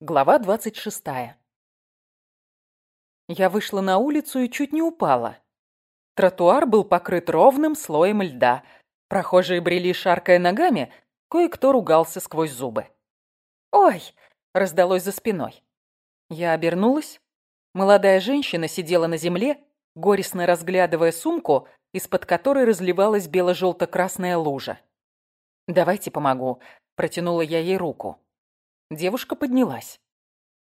Глава двадцать шестая. Я вышла на улицу и чуть не упала. Тротуар был покрыт ровным слоем льда. Прохожие брели, шаркая ногами, кое-кто ругался сквозь зубы. «Ой!» — раздалось за спиной. Я обернулась. Молодая женщина сидела на земле, горестно разглядывая сумку, из-под которой разливалась бело-желто-красная лужа. «Давайте помогу», — протянула я ей руку. Девушка поднялась.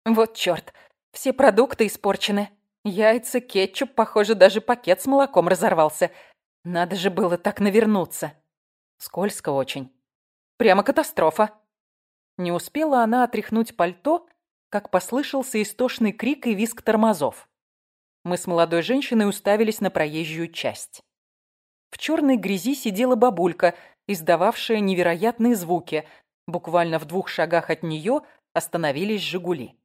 Вот чёрт, все продукты испорчены. Яйца, кетчуп, похоже, даже пакет с молоком разорвался. Надо же было так навернуться. Скользко очень. Прямо катастрофа. Не успела она отряхнуть пальто, как послышался истошный крик и визг тормозов. Мы с молодой женщиной уставились на проезжую часть. В черной грязи сидела бабулька, издававшая невероятные звуки – Буквально в двух шагах от нее остановились «Жигули».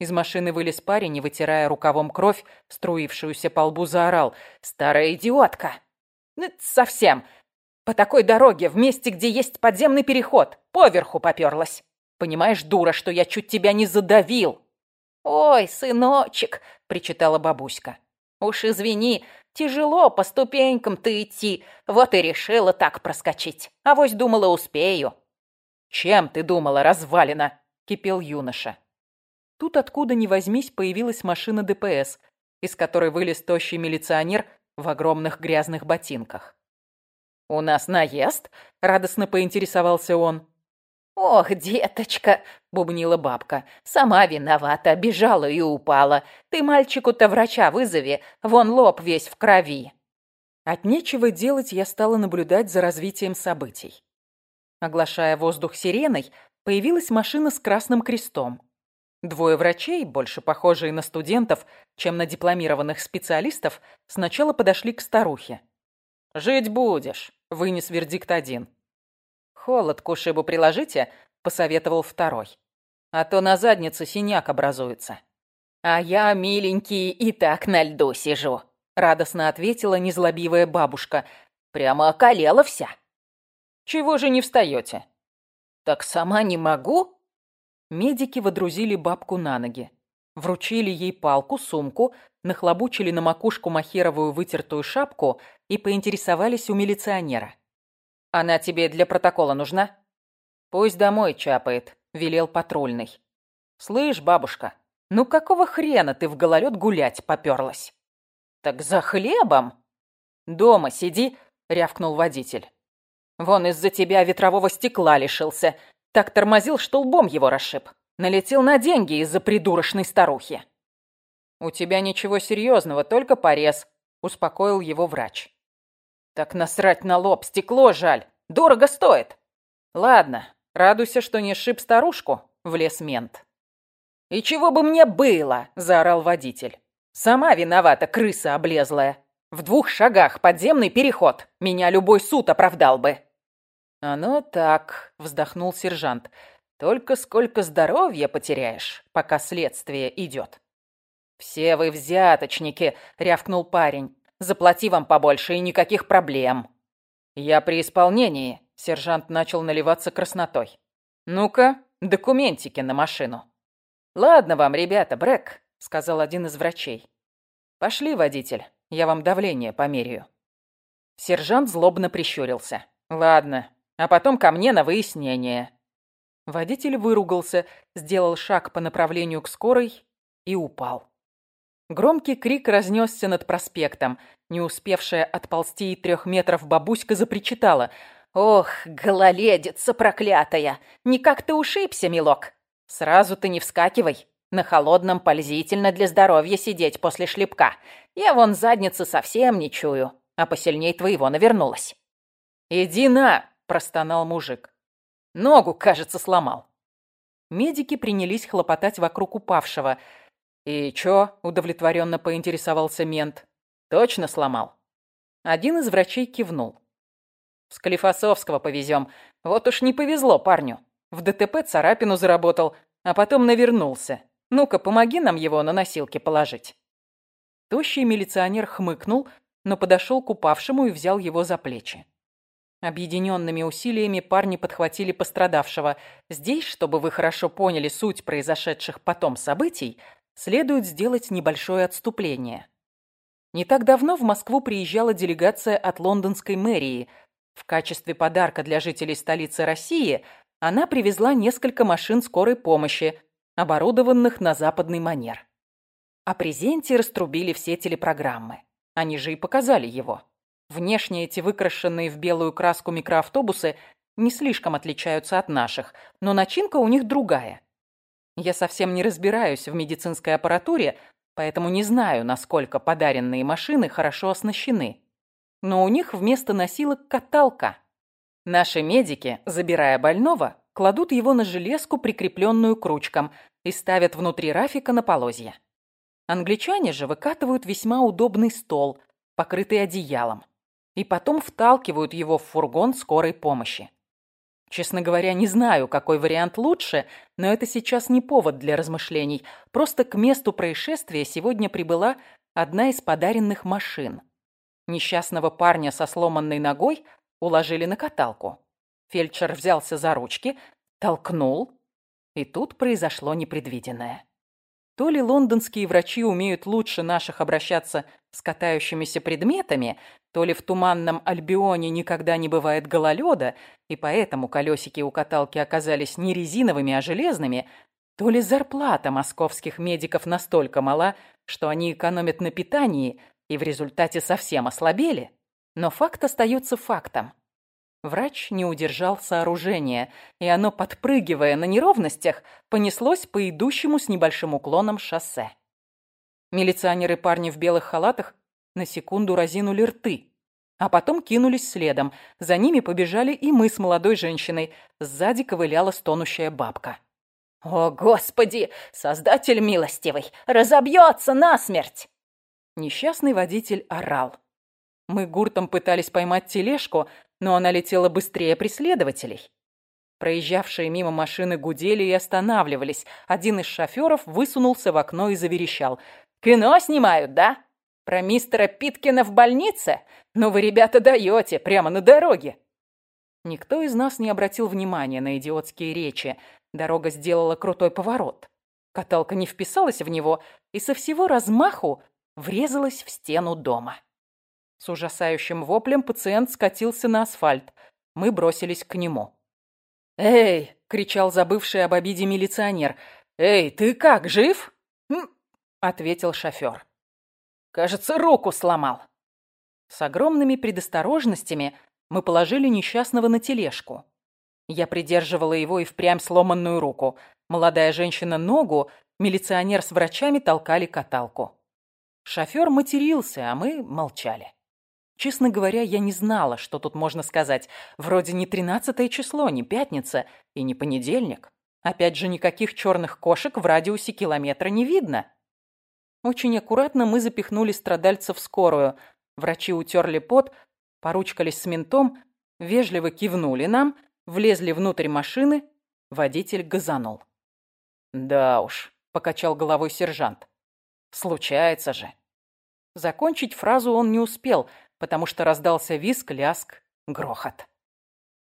Из машины вылез парень и, вытирая рукавом кровь, струившуюся по лбу, заорал. «Старая идиотка!» «Ну, совсем! По такой дороге, в месте, где есть подземный переход, поверху поперлась. Понимаешь, дура, что я чуть тебя не задавил!» «Ой, сыночек!» — причитала бабуська. «Уж извини, тяжело по ступенькам-то идти, вот и решила так проскочить. Авось думала, успею». «Чем ты думала, развалина?» – кипел юноша. Тут откуда ни возьмись появилась машина ДПС, из которой вылез тощий милиционер в огромных грязных ботинках. «У нас наезд?» – радостно поинтересовался он. «Ох, деточка!» – бубнила бабка. «Сама виновата, бежала и упала. Ты мальчику-то врача вызови, вон лоб весь в крови». От нечего делать я стала наблюдать за развитием событий. Оглашая воздух сиреной, появилась машина с красным крестом. Двое врачей, больше похожие на студентов, чем на дипломированных специалистов, сначала подошли к старухе. «Жить будешь», — вынес вердикт один. «Холод к ушибу приложите», — посоветовал второй. «А то на заднице синяк образуется». «А я, миленький, и так на льду сижу», — радостно ответила незлобивая бабушка. «Прямо околела вся». Чего же не встаете? Так сама не могу? Медики водрузили бабку на ноги. Вручили ей палку, сумку, нахлобучили на макушку махеровую вытертую шапку и поинтересовались у милиционера. «Она тебе для протокола нужна?» «Пусть домой чапает», — велел патрульный. «Слышь, бабушка, ну какого хрена ты в гололед гулять попёрлась?» «Так за хлебом!» «Дома сиди», — рявкнул водитель. Вон из-за тебя ветрового стекла лишился. Так тормозил, что лбом его расшиб. Налетел на деньги из-за придурочной старухи. «У тебя ничего серьезного, только порез», — успокоил его врач. «Так насрать на лоб, стекло жаль. Дорого стоит». «Ладно, радуйся, что не шиб старушку», — влез мент. «И чего бы мне было?» — заорал водитель. «Сама виновата, крыса облезлая. В двух шагах подземный переход. Меня любой суд оправдал бы». «Оно так», — вздохнул сержант. «Только сколько здоровья потеряешь, пока следствие идет». «Все вы взяточники», — рявкнул парень. «Заплати вам побольше и никаких проблем». «Я при исполнении», — сержант начал наливаться краснотой. «Ну-ка, документики на машину». «Ладно вам, ребята, Брэк», — сказал один из врачей. «Пошли, водитель, я вам давление померяю». Сержант злобно прищурился. «Ладно, а потом ко мне на выяснение». Водитель выругался, сделал шаг по направлению к скорой и упал. Громкий крик разнесся над проспектом. Не успевшая отползти и трех метров бабуська запричитала. «Ох, гололедица проклятая! Никак ты ушибся, милок! Сразу ты не вскакивай. На холодном пользительно для здоровья сидеть после шлепка. Я вон задницы совсем не чую, а посильней твоего навернулась». «Иди на!» Простонал мужик. Ногу, кажется, сломал. Медики принялись хлопотать вокруг упавшего. «И чё?» – удовлетворенно поинтересовался мент. «Точно сломал?» Один из врачей кивнул. «В Склифосовского повезем. Вот уж не повезло парню. В ДТП царапину заработал, а потом навернулся. Ну-ка, помоги нам его на носилки положить». Тощий милиционер хмыкнул, но подошел к упавшему и взял его за плечи. Объединенными усилиями парни подхватили пострадавшего. Здесь, чтобы вы хорошо поняли суть произошедших потом событий, следует сделать небольшое отступление. Не так давно в Москву приезжала делегация от лондонской мэрии. В качестве подарка для жителей столицы России она привезла несколько машин скорой помощи, оборудованных на западный манер. О презенте раструбили все телепрограммы. Они же и показали его. Внешне эти выкрашенные в белую краску микроавтобусы не слишком отличаются от наших, но начинка у них другая. Я совсем не разбираюсь в медицинской аппаратуре, поэтому не знаю, насколько подаренные машины хорошо оснащены. Но у них вместо носилок каталка. Наши медики, забирая больного, кладут его на железку, прикрепленную к ручкам, и ставят внутри рафика на полозья. Англичане же выкатывают весьма удобный стол, покрытый одеялом и потом вталкивают его в фургон скорой помощи. Честно говоря, не знаю, какой вариант лучше, но это сейчас не повод для размышлений. Просто к месту происшествия сегодня прибыла одна из подаренных машин. Несчастного парня со сломанной ногой уложили на каталку. Фельдшер взялся за ручки, толкнул, и тут произошло непредвиденное. То ли лондонские врачи умеют лучше наших обращаться с катающимися предметами, то ли в туманном Альбионе никогда не бывает гололеда, и поэтому колесики у каталки оказались не резиновыми, а железными, то ли зарплата московских медиков настолько мала, что они экономят на питании и в результате совсем ослабели. Но факт остается фактом. Врач не удержал сооружение, и оно, подпрыгивая на неровностях, понеслось по идущему с небольшим уклоном шоссе. Милиционеры парни в белых халатах на секунду разинули рты, а потом кинулись следом. За ними побежали и мы с молодой женщиной. Сзади ковыляла стонущая бабка. «О, Господи! Создатель милостивый! Разобьется насмерть!» Несчастный водитель орал. Мы гуртом пытались поймать тележку, но она летела быстрее преследователей. Проезжавшие мимо машины гудели и останавливались. Один из шоферов высунулся в окно и заверещал. «Кино снимают, да? Про мистера Питкина в больнице? Ну вы, ребята, даете, прямо на дороге!» Никто из нас не обратил внимания на идиотские речи. Дорога сделала крутой поворот. Каталка не вписалась в него и со всего размаху врезалась в стену дома. С ужасающим воплем пациент скатился на асфальт. Мы бросились к нему. «Эй!» — кричал забывший об обиде милиционер. «Эй, ты как, жив?» — ответил шофер. «Кажется, руку сломал». С огромными предосторожностями мы положили несчастного на тележку. Я придерживала его и впрямь сломанную руку. Молодая женщина ногу, милиционер с врачами толкали каталку. Шофер матерился, а мы молчали. Честно говоря, я не знала, что тут можно сказать. Вроде не тринадцатое число, не пятница и не понедельник. Опять же, никаких черных кошек в радиусе километра не видно. Очень аккуратно мы запихнули страдальца в скорую. Врачи утерли пот, поручкались с ментом, вежливо кивнули нам, влезли внутрь машины, водитель газанул. «Да уж», — покачал головой сержант. «Случается же». Закончить фразу он не успел, потому что раздался виск, ляск, грохот.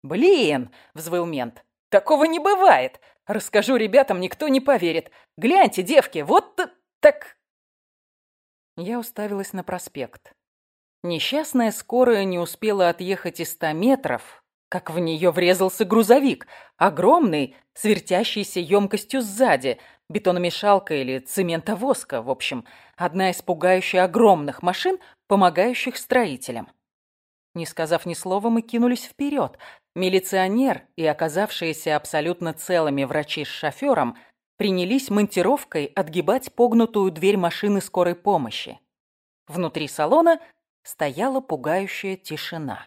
«Блин!» — взвыл мент. «Такого не бывает! Расскажу ребятам, никто не поверит. Гляньте, девки, вот так я уставилась на проспект. Несчастная скорая не успела отъехать и ста метров, как в нее врезался грузовик, огромный, с вертящейся емкостью сзади, бетономешалка или цементовозка, в общем, одна из пугающе огромных машин, помогающих строителям. Не сказав ни слова, мы кинулись вперед. Милиционер и оказавшиеся абсолютно целыми врачи с шофером принялись монтировкой отгибать погнутую дверь машины скорой помощи. Внутри салона стояла пугающая тишина.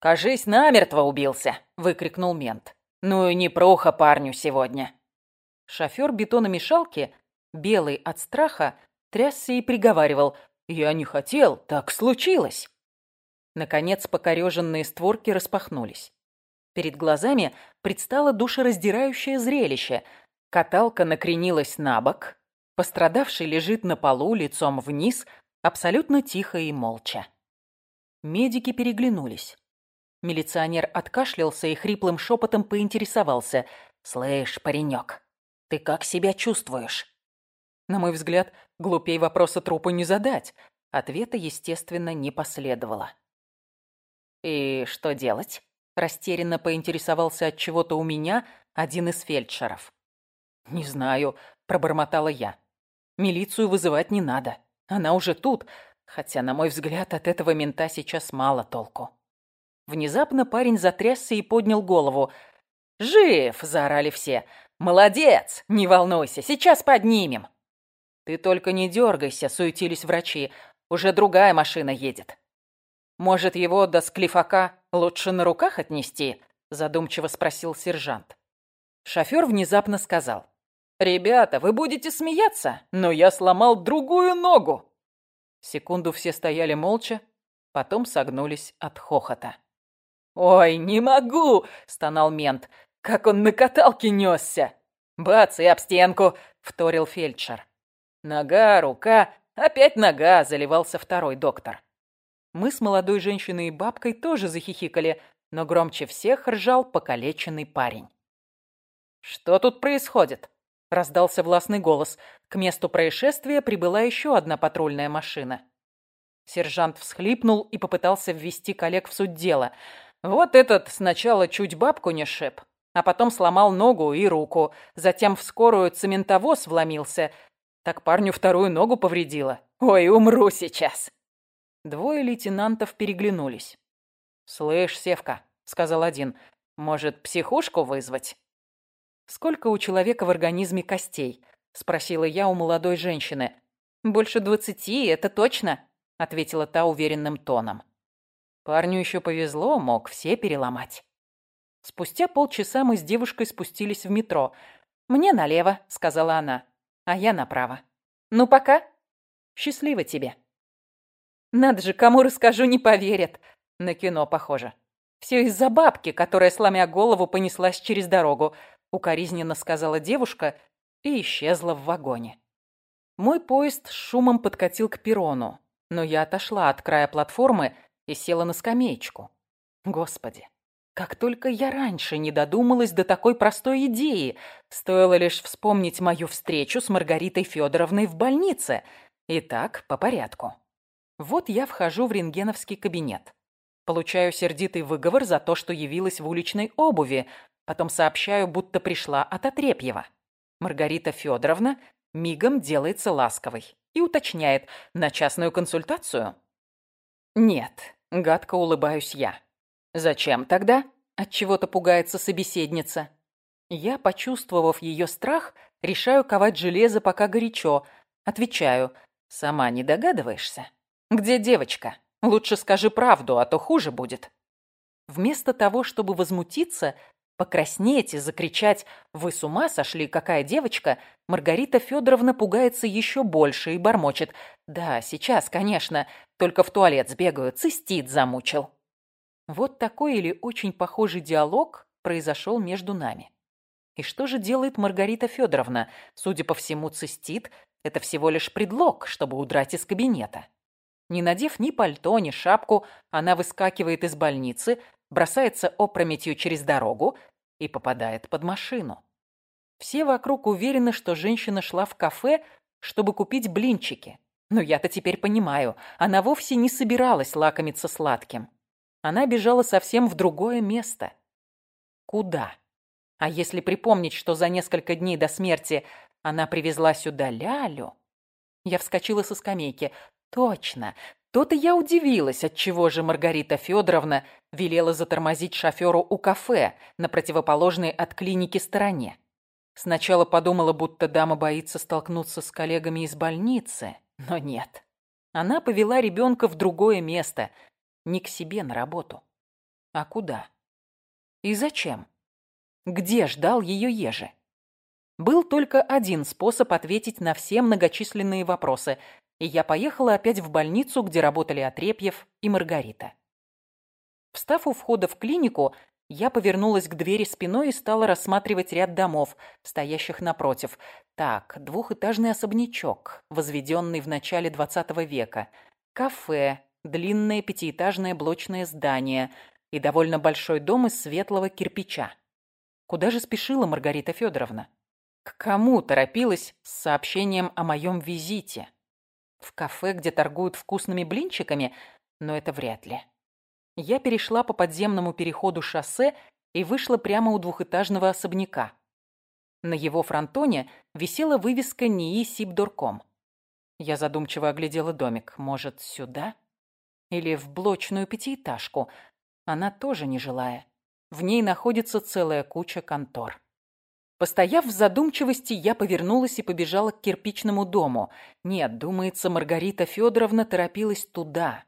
«Кажись, намертво убился!» — выкрикнул мент. «Ну и не проха парню сегодня!» Шофер бетономешалки, белый от страха, трясся и приговаривал. «Я не хотел, так случилось!» Наконец покореженные створки распахнулись. Перед глазами предстало душераздирающее зрелище — Каталка накренилась на бок. Пострадавший лежит на полу лицом вниз, абсолютно тихо и молча. Медики переглянулись. Милиционер откашлялся и хриплым шепотом поинтересовался. «Слышь, паренек, ты как себя чувствуешь?» На мой взгляд, глупей вопроса трупу не задать. Ответа, естественно, не последовало. «И что делать?» Растерянно поинтересовался от чего-то у меня один из фельдшеров. «Не знаю», — пробормотала я. «Милицию вызывать не надо. Она уже тут, хотя, на мой взгляд, от этого мента сейчас мало толку». Внезапно парень затрясся и поднял голову. «Жив!» — заорали все. «Молодец! Не волнуйся, сейчас поднимем!» «Ты только не дергайся!» — суетились врачи. «Уже другая машина едет». «Может, его до склифака лучше на руках отнести?» — задумчиво спросил сержант. Шофер внезапно сказал. «Ребята, вы будете смеяться, но я сломал другую ногу!» Секунду все стояли молча, потом согнулись от хохота. «Ой, не могу!» — стонал мент. «Как он на каталке несся!» «Бац, и об стенку!» — вторил фельдшер. «Нога, рука, опять нога!» — заливался второй доктор. Мы с молодой женщиной и бабкой тоже захихикали, но громче всех ржал покалеченный парень. «Что тут происходит?» — раздался властный голос. К месту происшествия прибыла еще одна патрульная машина. Сержант всхлипнул и попытался ввести коллег в суть дела. Вот этот сначала чуть бабку не шиб, а потом сломал ногу и руку, затем в скорую цементовоз вломился. Так парню вторую ногу повредило. Ой, умру сейчас. Двое лейтенантов переглянулись. «Слышь, Севка», — сказал один, — «может, психушку вызвать?» «Сколько у человека в организме костей?» — спросила я у молодой женщины. «Больше двадцати, это точно», — ответила та уверенным тоном. Парню еще повезло, мог все переломать. Спустя полчаса мы с девушкой спустились в метро. «Мне налево», — сказала она, — «а я направо». «Ну, пока. Счастливо тебе». Надо же, кому расскажу, не поверят. На кино похоже. Все из-за бабки, которая, сломя голову, понеслась через дорогу, укоризненно сказала девушка и исчезла в вагоне. Мой поезд с шумом подкатил к перрону, но я отошла от края платформы и села на скамеечку. Господи, как только я раньше не додумалась до такой простой идеи, стоило лишь вспомнить мою встречу с Маргаритой Федоровной в больнице. Итак, по порядку. Вот я вхожу в рентгеновский кабинет. Получаю сердитый выговор за то, что явилась в уличной обуви. Потом сообщаю, будто пришла от Отрепьева. Маргарита Федоровна мигом делается ласковой и уточняет на частную консультацию. «Нет», — гадко улыбаюсь я. «Зачем тогда?» — отчего-то пугается собеседница. Я, почувствовав ее страх, решаю ковать железо пока горячо. Отвечаю, «Сама не догадываешься?» «Где девочка? Лучше скажи правду, а то хуже будет». Вместо того, чтобы возмутиться, покраснеть и закричать «Вы с ума сошли, какая девочка?», Маргарита Федоровна пугается еще больше и бормочет «Да, сейчас, конечно, только в туалет сбегаю, цистит замучил». Вот такой или очень похожий диалог произошел между нами. И что же делает Маргарита Федоровна? Судя по всему, цистит – это всего лишь предлог, чтобы удрать из кабинета. Не надев ни пальто, ни шапку, она выскакивает из больницы, бросается опрометью через дорогу и попадает под машину. Все вокруг уверены, что женщина шла в кафе, чтобы купить блинчики. Но я-то теперь понимаю, она вовсе не собиралась лакомиться сладким. Она бежала совсем в другое место. Куда? А если припомнить, что за несколько дней до смерти она привезла сюда Лялю... Я вскочила со скамейки. Точно. То-то я удивилась, отчего же Маргарита Федоровна велела затормозить шоферу у кафе на противоположной от клиники стороне. Сначала подумала, будто дама боится столкнуться с коллегами из больницы, но нет. Она повела ребенка в другое место, не к себе на работу. А куда? И зачем? Где ждал ее Ежи? Был только один способ ответить на все многочисленные вопросы, и я поехала опять в больницу, где работали Отрепьев и Маргарита. Встав у входа в клинику, я повернулась к двери спиной и стала рассматривать ряд домов, стоящих напротив. Так, двухэтажный особнячок, возведенный в начале XX века. Кафе, длинное пятиэтажное блочное здание. и довольно большой дом из светлого кирпича. Куда же спешила Маргарита Федоровна? К кому торопилась с сообщением о моем визите? В кафе, где торгуют вкусными блинчиками? Но это вряд ли. Я перешла по подземному переходу шоссе и вышла прямо у двухэтажного особняка. На его фронтоне висела вывеска НИИ Сибдорком. Я задумчиво оглядела домик. Может, сюда? Или в блочную пятиэтажку? Она тоже нежилая. В ней находится целая куча контор. Постояв в задумчивости, я повернулась и побежала к кирпичному дому. Нет, думается, Маргарита Федоровна торопилась туда.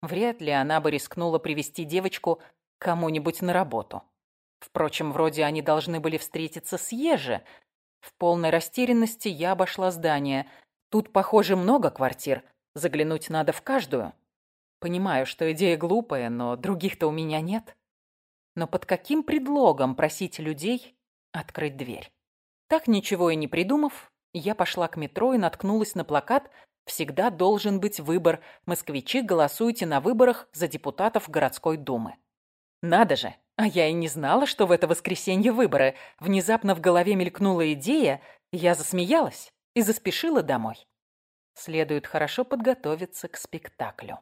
Вряд ли она бы рискнула привести девочку кому-нибудь на работу. Впрочем, вроде они должны были встретиться с Еже. В полной растерянности я обошла здание. Тут, похоже, много квартир. Заглянуть надо в каждую. Понимаю, что идея глупая, но других-то у меня нет. Но под каким предлогом просить людей открыть дверь? Так ничего и не придумав, я пошла к метро и наткнулась на плакат «Всегда должен быть выбор. Москвичи, голосуйте на выборах за депутатов городской думы». Надо же, а я и не знала, что в это воскресенье выборы. Внезапно в голове мелькнула идея, я засмеялась и заспешила домой. Следует хорошо подготовиться к спектаклю.